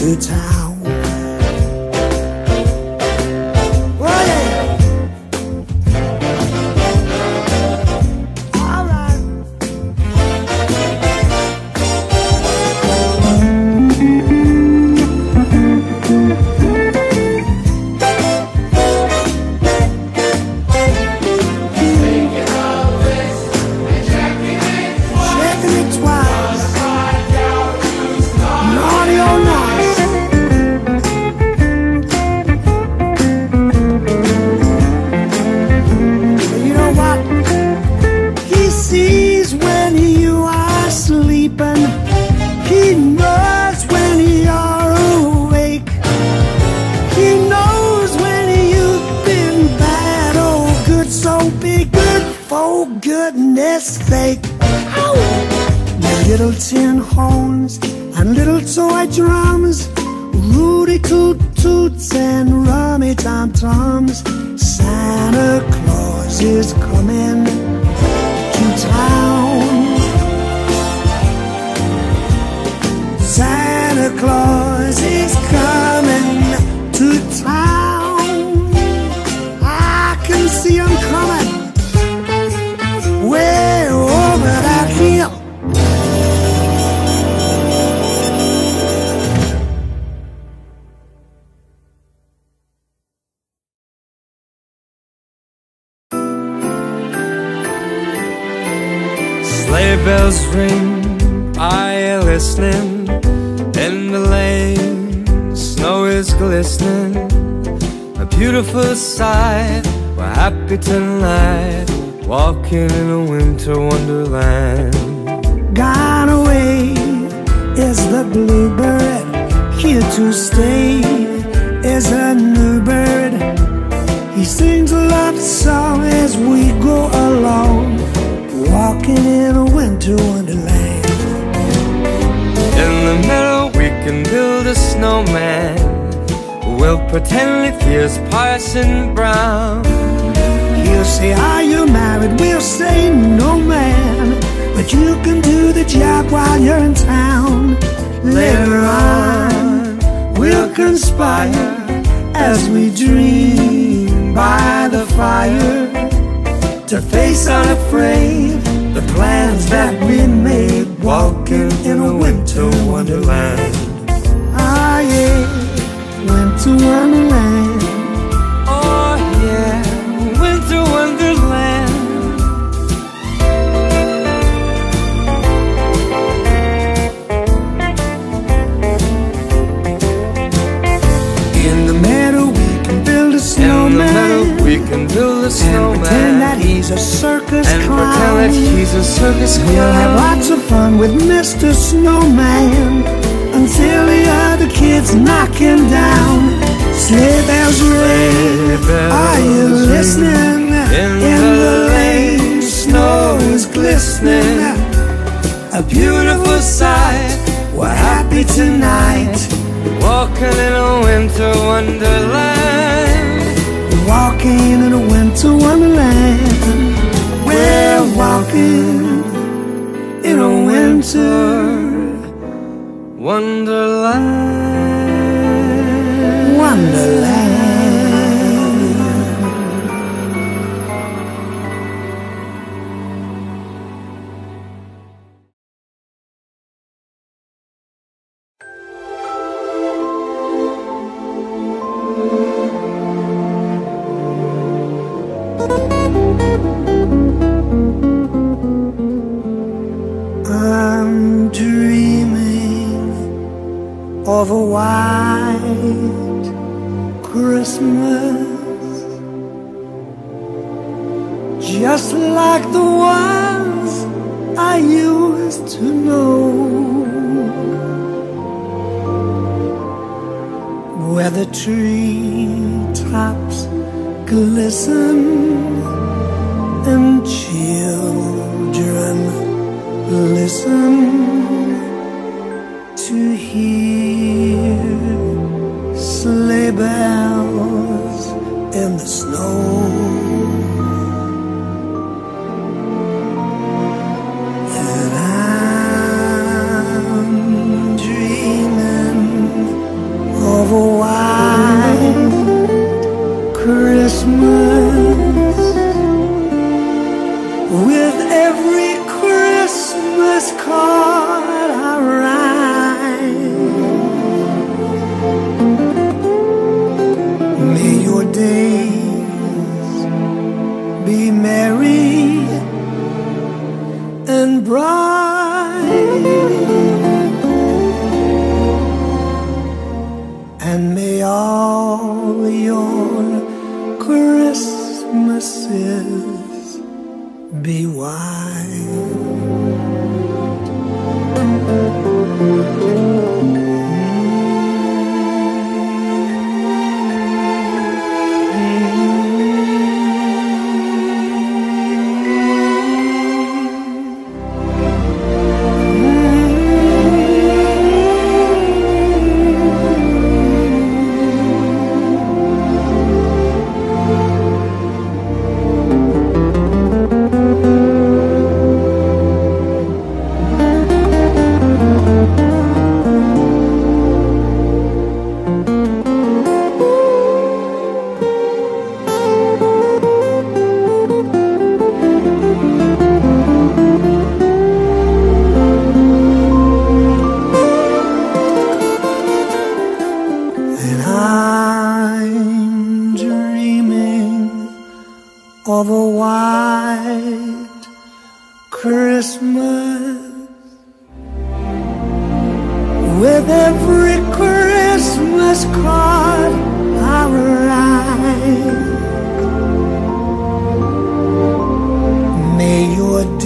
to town. Claus is coming to town. side. We're happy tonight, walking in a winter wonderland. Gone away is the bluebird, here to stay is a new bird. He sings a love song as we go along, walking in a winter wonderland. In the meadow, we can build a snowman. We'll pretend it here's Parson Brown. He'll say, Are you married? We'll say, No, man. But you can do the job while you're in town. Later on, we'll conspire as we dream by the fire to face unafraid the plans that we made walking in a winter wonderland. Ah, yeah to Wonderland. Oh yeah, Winter Wonderland. In the meadow we can build a snowman. In the meadow we can build a snowman. And pretend that he's a circus and clown. And pretend that he's a circus clown. We'll have lots of fun with Mr. Snowman until the other kids knocking down. Sleigh bells ring. Are you listening? In, the lane, snow is glistening. A beautiful sight. We're happy tonight. Walking in a winter wonderland. Walking in a winter wonderland. We're walking in a winter. Wonderland. Wonderland. of a white Christmas. Just like the ones I used to know. Where the treetops glisten and children listen.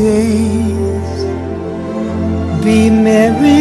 days. Be merry.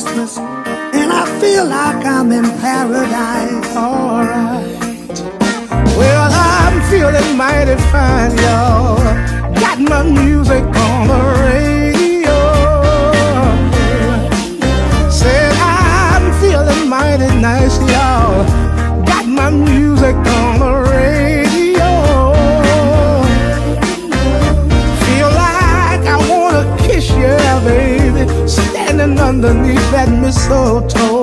Christmas, and I feel like I'm in paradise. Alright. Well, I'm feeling mighty fine, y'all. Got my music on the radio. Said I'm feeling mighty nice, y'all. underneath that mistletoe,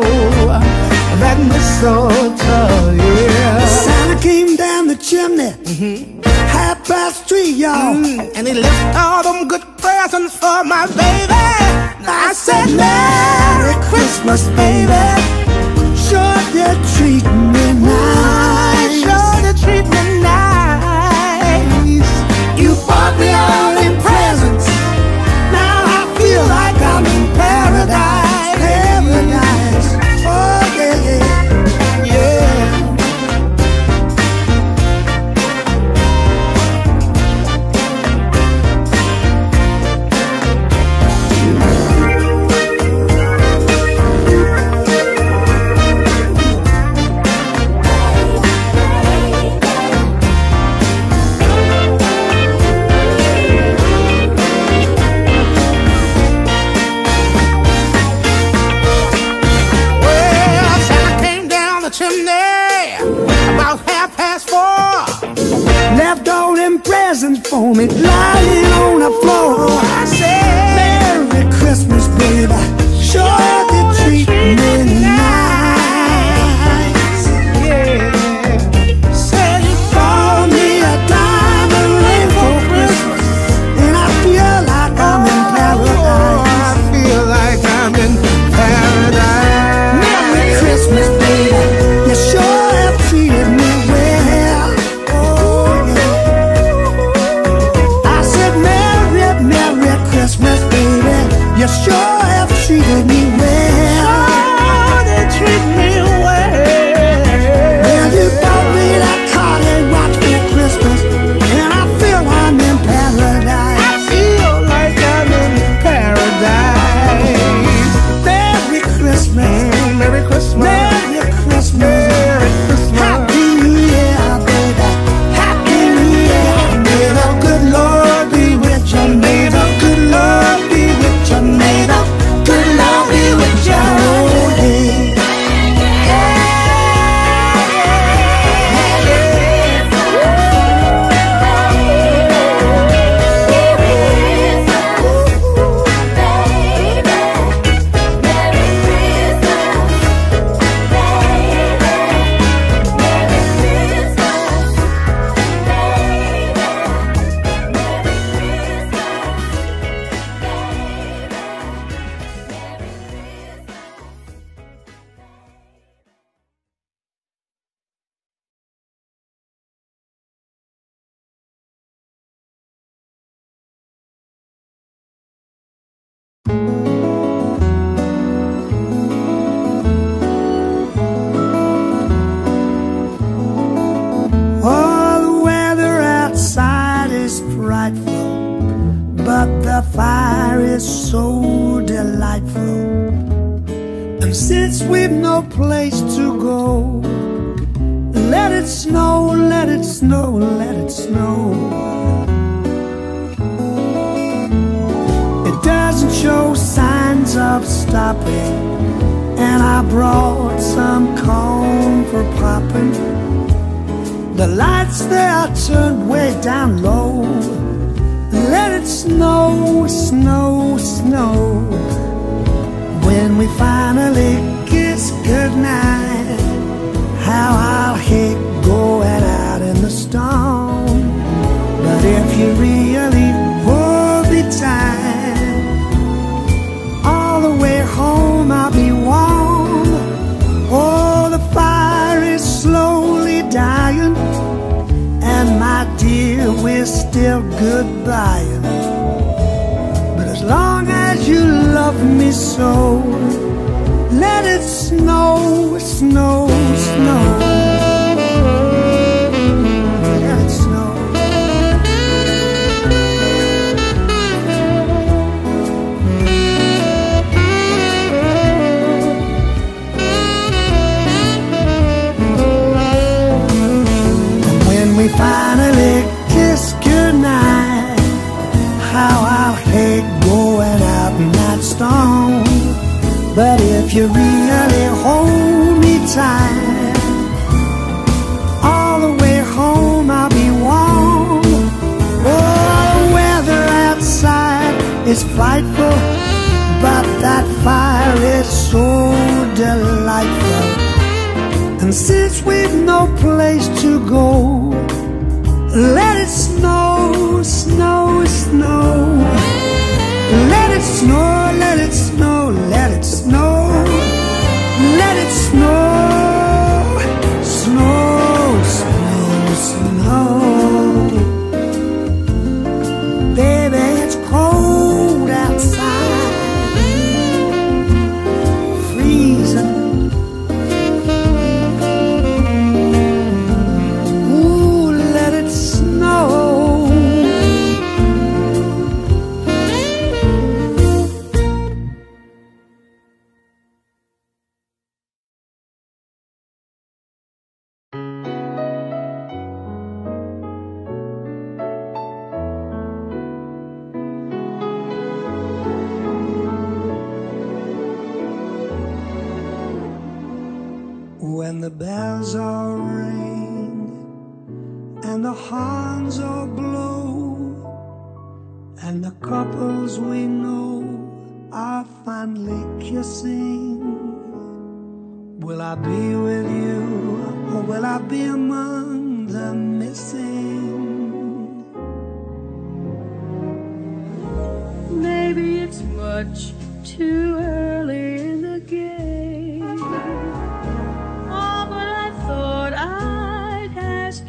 that mistletoe, yeah. Santa came down the chimney, mm-hmm. half past three, y'all, mm, and he left all them good presents for my baby. I said, Merry Christmas, baby. Sure, you treat me. promettez goodbye. But as long as you love me so, let it snow, snow, snow. delightful. And since we've no place to go,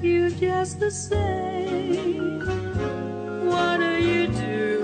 you just the same. What are you doing?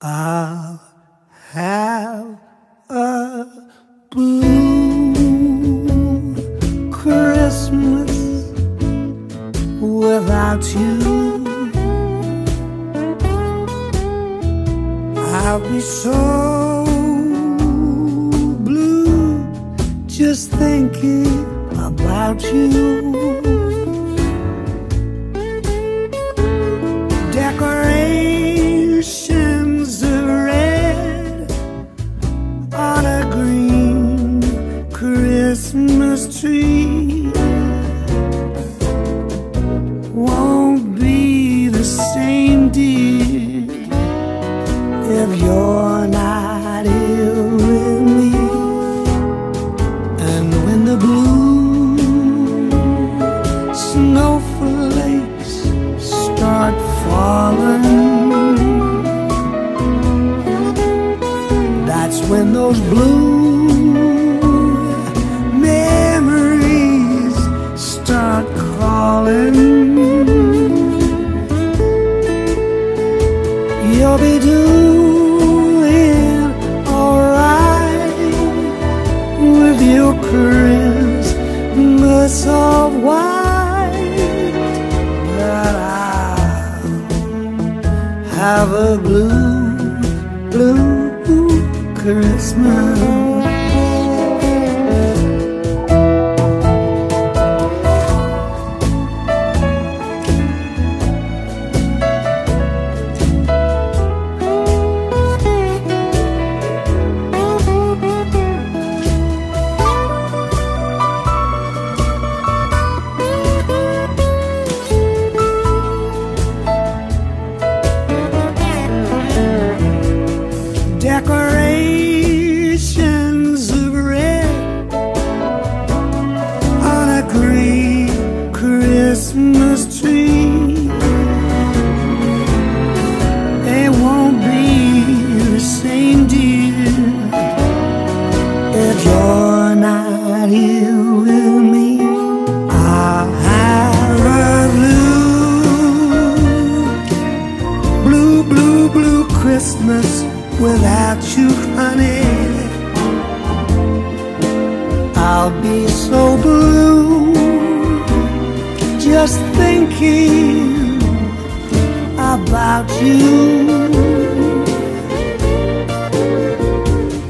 I'll have a blue Christmas without you. I'll be so blue just thinking about you. Christmas tree. have a blue, blue Christmas. You.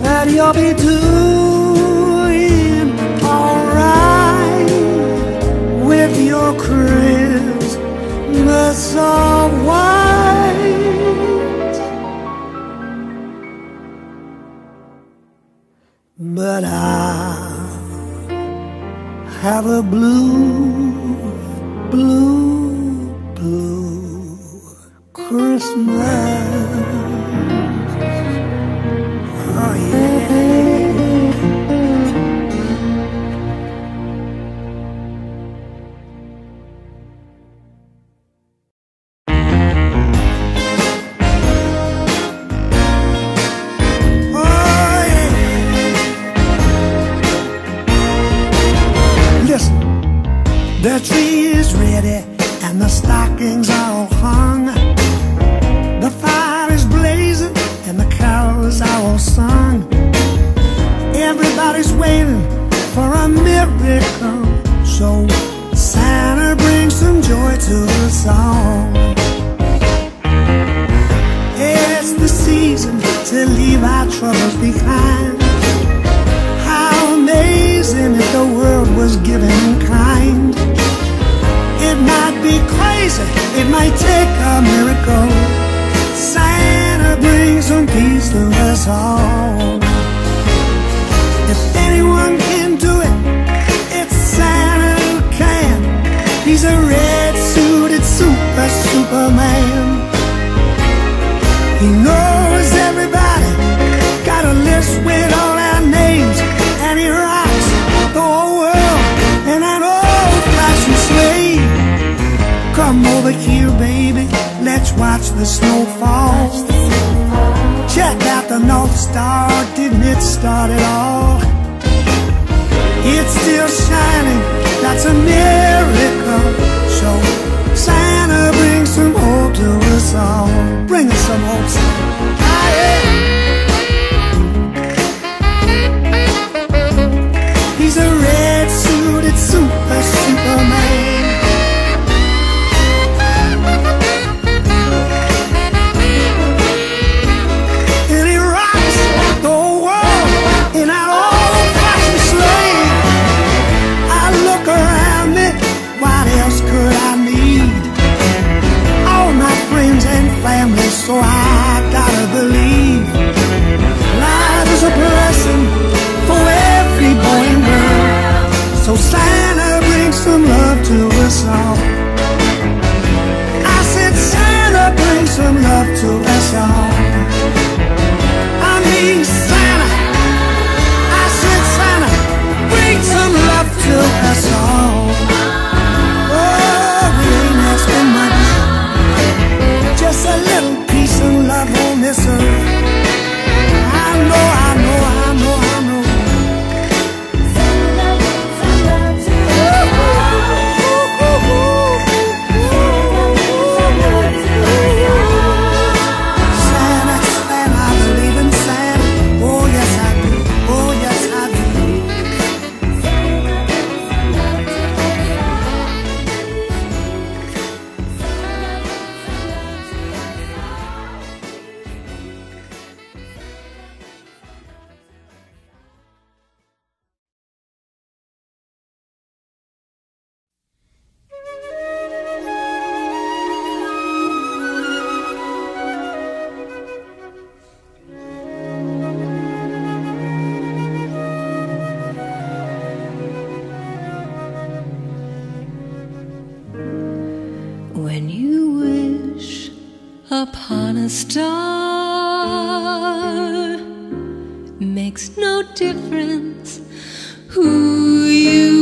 That you'll be doing alright with your Christmas all white. But I'll have a blue, blue, Christmas. All. If anyone can do it, it's Santa who can. He's a red suited super superman. He knows everybody, got a list with all our names, and he rocks the whole world in an old fashioned sleigh. Come over here, baby, let's watch the snow the North Star, didn't it start it all? It's still shining, that's a miracle. So Santa brings some hope to us all. Bring us some hope. Santa. Star. Makes no difference who you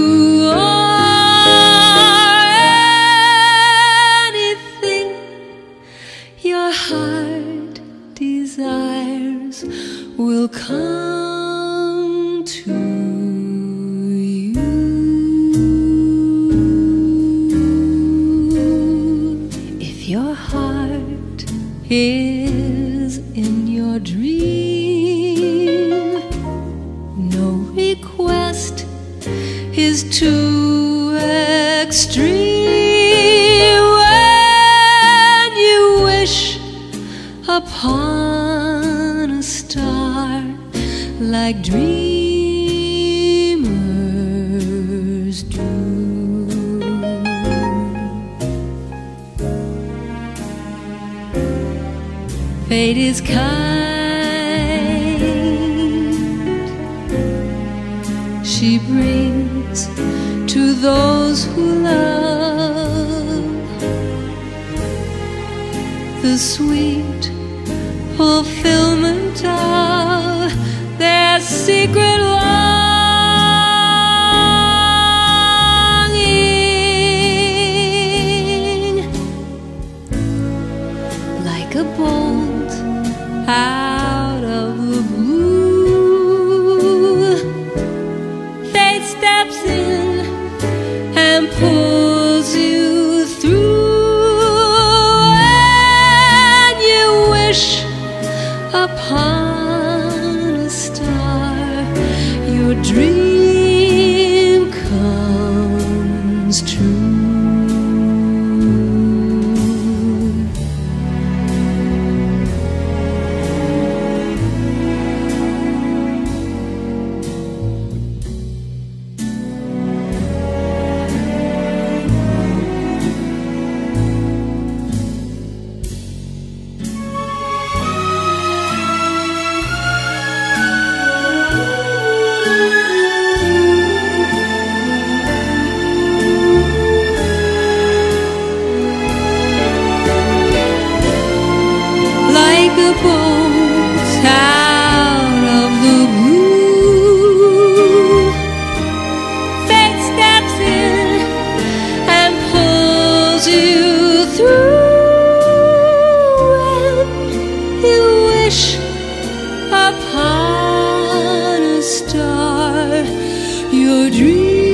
Your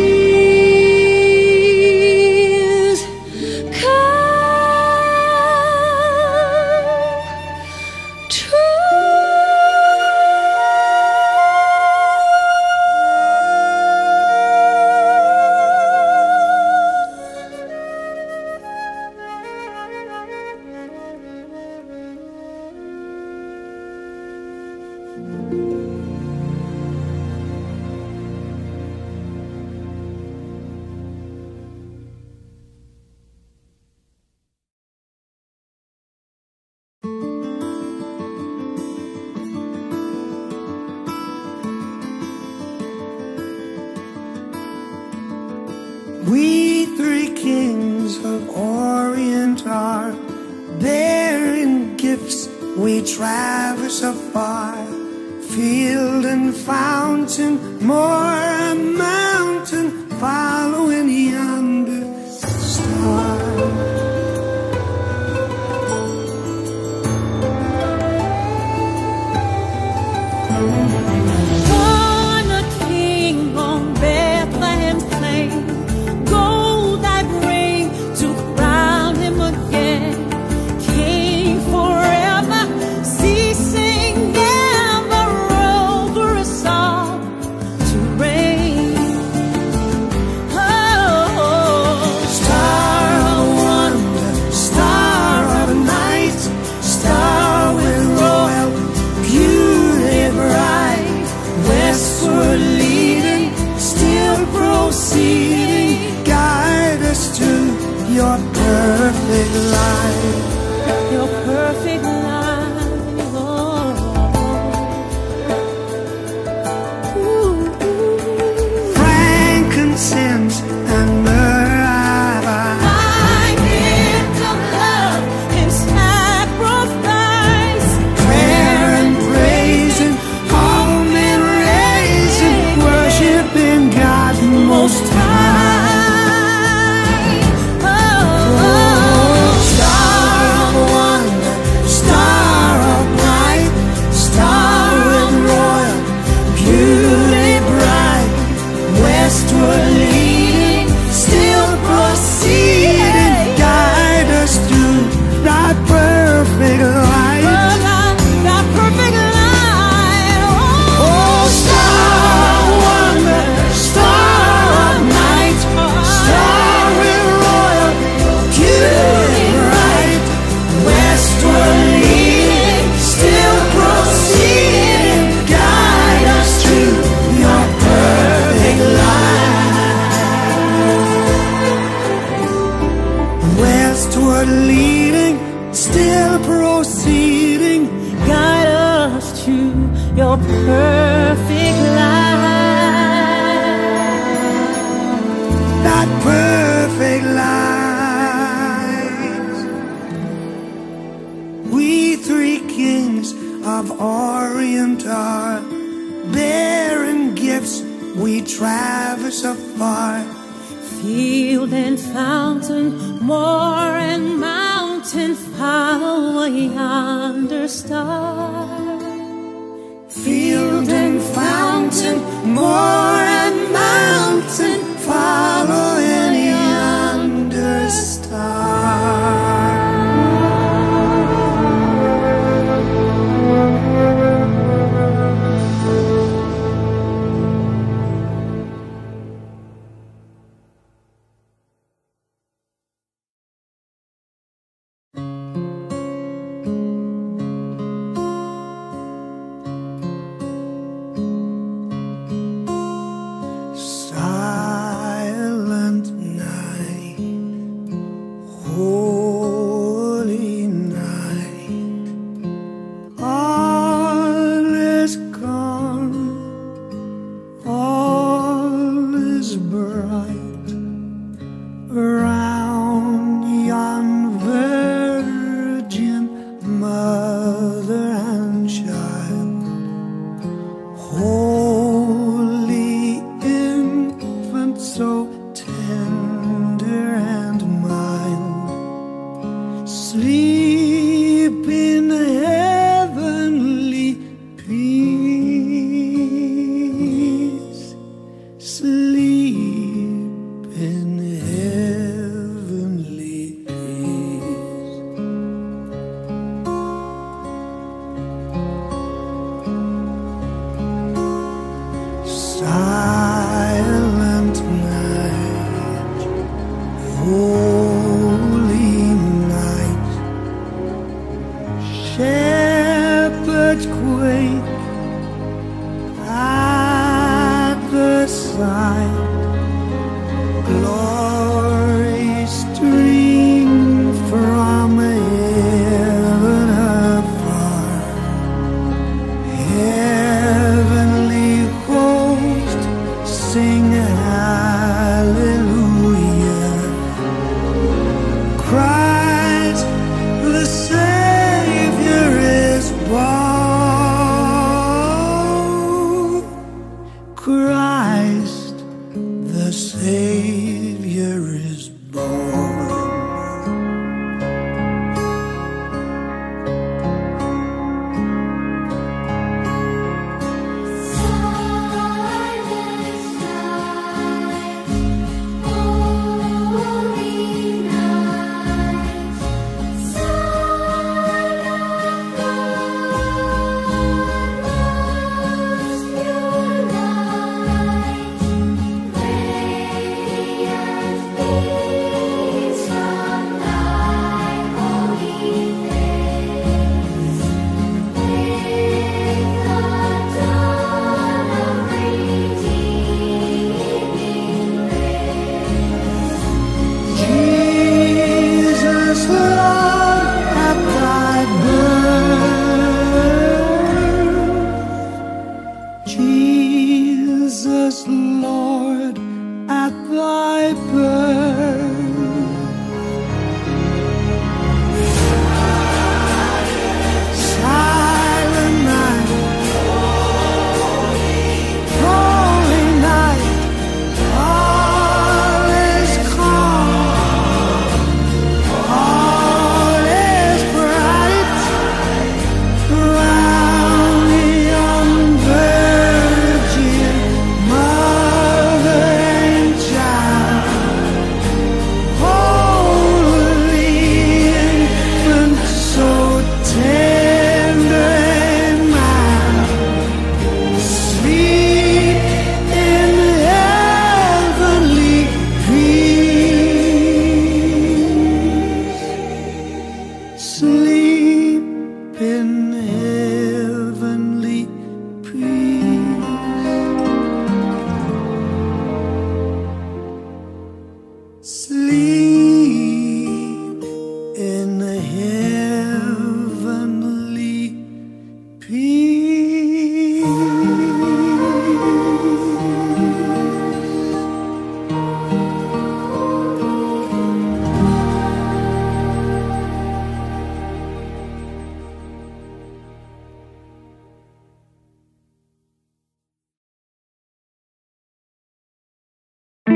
You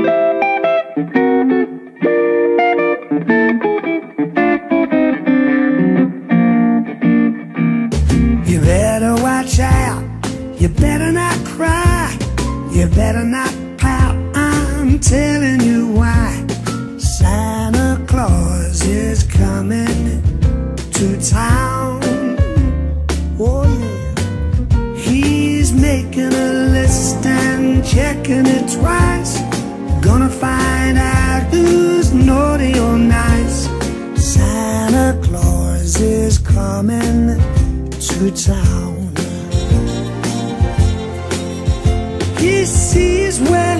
better watch out, you better not cry, you better not pout, I'm telling you why. Santa Claus is coming to town. Oh yeah, he's making a list and checking it twice. Gonna find out who's naughty or nice. Santa Claus is coming to town. He sees where